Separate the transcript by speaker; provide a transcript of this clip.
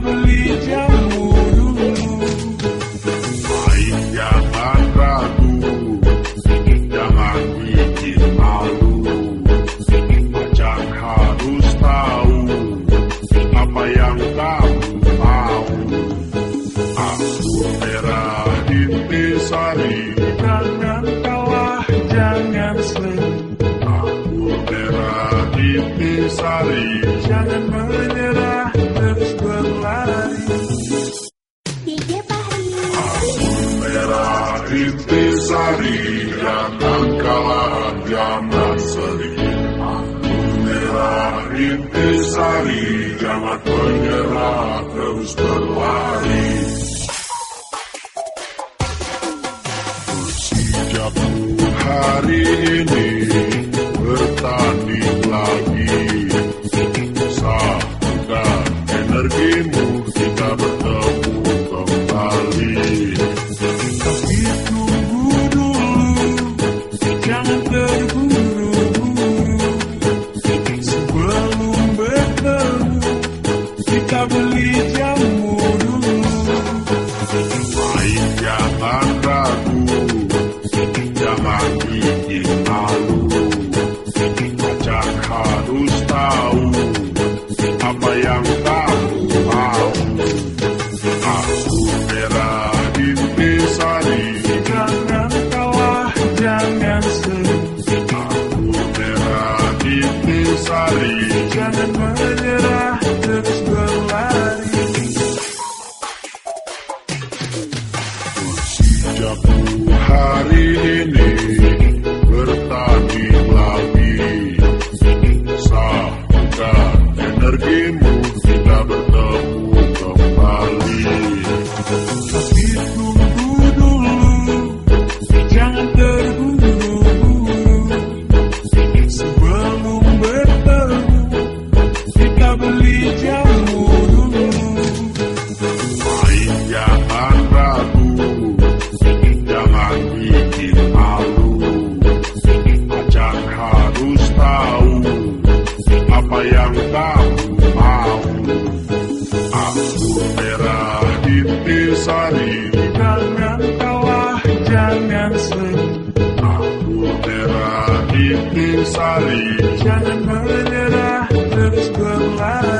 Speaker 1: I you. Maria, la
Speaker 2: massa di e rimpesa riga, ma toglierà os ustorlare. I'm yang tahu mau aku merah intisari
Speaker 1: jangan kalah jangan sedih
Speaker 2: aku merah intisari
Speaker 1: jangan menyerah terus berlari.